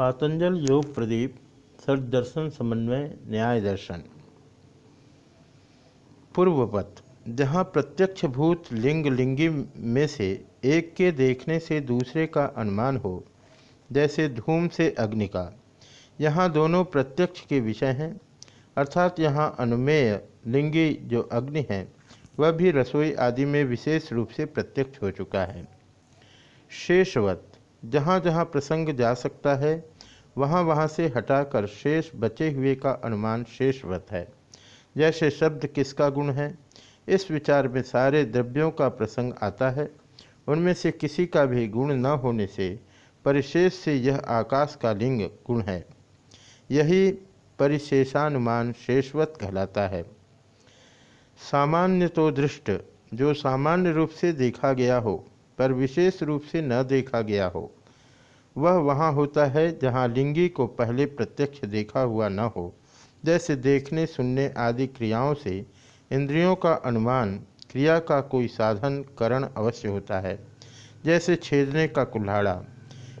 पातंजल योग प्रदीप सदर्शन समन्वय, न्याय दर्शन। पूर्वपत जहाँ प्रत्यक्ष भूत लिंग लिंगी में से एक के देखने से दूसरे का अनुमान हो, जैसे धूम से अग्नि का, यहाँ दोनों प्रत्यक्ष के विषय हैं, अर्थात यहाँ अनुमेय लिंगी जो अग्नि है, वह भी रसोई आदि में विशेष रूप से प्रत्यक्ष हो चुका है। शेषवत जहाँ जहाँ प्रसंग जा सकता है, वहाँ वहाँ से हटाकर शेष बचे हुए का अनुमान शेषवत है। जैसे शब्द किसका गुण है? इस विचार में सारे द्रव्यों का प्रसंग आता है। उनमें से किसी का भी गुण न होने से परिशेष से यह आकाश का लिंग गुण है। यही परिशेषानुमान शेषवत कहलाता है। सामान्य तो दृष्ट, जो सामान्य रूप से देखा गया हो पर विशेष रूप से न देखा गया हो। वह वहाँ होता है जहाँ लिंगी को पहले प्रत्यक्ष देखा हुआ न हो। जैसे देखने, सुनने आदि क्रियाओं से इंद्रियों का अनुमान, क्रिया का कोई साधन, करण अवश्य होता है। जैसे छेदने का कुल्हाड़ा।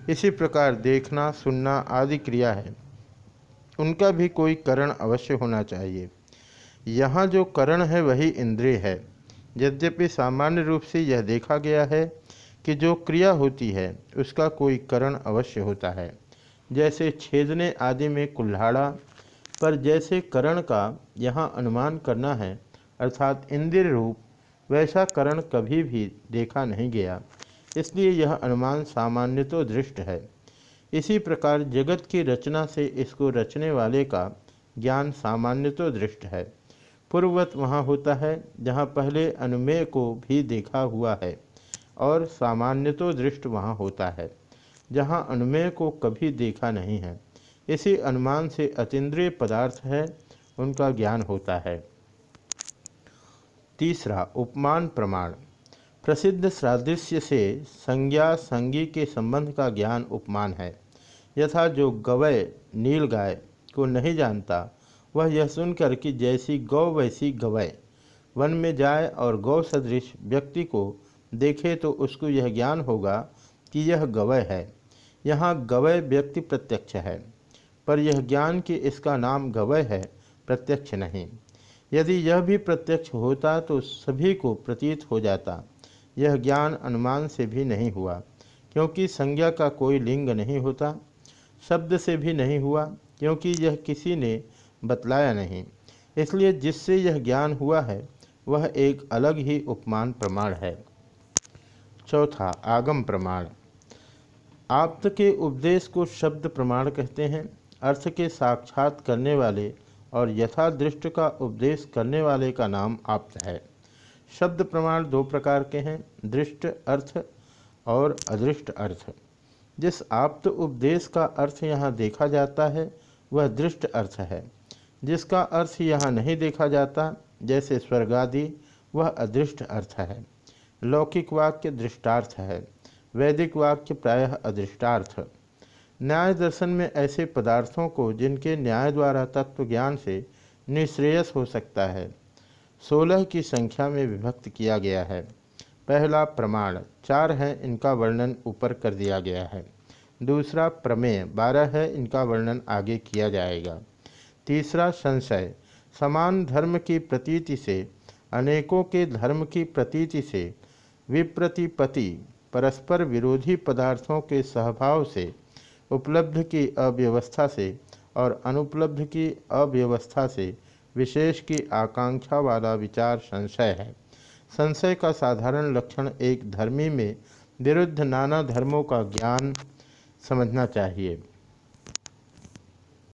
इसी प्रकार देखना, सुनना आदि क्रिया है। उनका भी कोई करण अवश्य होना चाहिए। यहाँ जो करण है, वही इंद्रिय है। यद्यपि सामान्य रूप से यह देखा गया है कि जो क्रिया होती है, उसका कोई करण अवश्य होता है। जैसे छेदने आदि में कुल्हाड़ा, पर जैसे करण का यहाँ अनुमान करना है, अर्थात इंद्रिय रूप, वैसा करण कभी भी देखा नहीं गया। इसलिए यह अनुमान सामान्य तो दृष्ट है। इसी प्रकार जगत की रचना से इसको रचने वाले का ज्ञान सामान्य तो दृष्ट है। पूर्ववत वहाँ होता है, जहाँ पहले अनुमेय को भी देखा हुआ है। और सामान्य तो दृष्ट वहाँ होता है, जहाँ अनुमेय को कभी देखा नहीं है। इसी अनुमान से अतीन्द्रिय पदार्थ है, उनका ज्ञान होता है। तीसरा, उपमान प्रमाण। प्रसिद्ध सादृश्य से संज्ञा संगी के संबंध का ज्ञान उपमान है। यथा जो गवय नील गाय को नहीं जानता, वह यह सुनकर कि जैसी गौ वैसी गवय, वन में जाए और गौ सदृश व्यक्ति को देखे तो उसको यह ज्ञान होगा कि यह गवय है। यहाँ गवय व्यक्ति प्रत्यक्ष है, पर यह ज्ञान कि इसका नाम गवय है प्रत्यक्ष नहीं। यदि यह भी प्रत्यक्ष होता तो सभी को प्रतीत हो जाता। यह ज्ञान अनुमान से भी नहीं हुआ, क्योंकि संज्ञा का कोई लिंग नहीं होता। शब्द से भी नहीं हुआ, क्योंकि यह किसी ने बतलाया नहीं। इसलिए जिससे यह ज्ञान हुआ है, वह एक अलग ही उपमान प्रमाण है। चौथा आगम प्रमाण। आप्त के उपदेश को शब्द प्रमाण कहते हैं, अर्थ के साक्षात करने वाले और यथादृष्ट का उपदेश करने वाले का नाम आप्त है। शब्द प्रमाण दो प्रकार के हैं, दृष्ट अर्थ और अदृष्ट अर्थ। जिस आप्त उपदेश का अर्थ यहाँ देखा जाता है, वह दृष्ट अर्थ है। जिसका अर्थ यहाँ नहीं देखा जाता, जैसे स्वर्गादि, वह अदृष्ट अर्थ है। लौकिक वाक्य दृष्टार्थ है वैदिक वाक्य प्रायः अदृष्टार्थ। न्याय दर्शन में ऐसे पदार्थों को जिनके न्याय द्वारा तत्व ज्ञान से निश्रेयस हो सकता है, सोलह की संख्या में विभक्त किया गया है। पहला प्रमाण, चार है इनका वर्णन ऊपर कर दिया गया है। दूसरा प्रमेय, बारह है इनका वर्णन आगे किया जाएगा। तीसरा संशय, समान धर्म की प्रतीति से, अनेकों के धर्म की प्रतीति से विप्रतिपति परस्पर विरोधी पदार्थों के सहभाव से, उपलब्ध की अव्यवस्था से और अनुपलब्ध की अव्यवस्था से विशेष की आकांक्षा वाला विचार संशय है। संशय का साधारण लक्षण एक धर्मी में विरुद्ध नाना धर्मों का ज्ञान समझना चाहिए।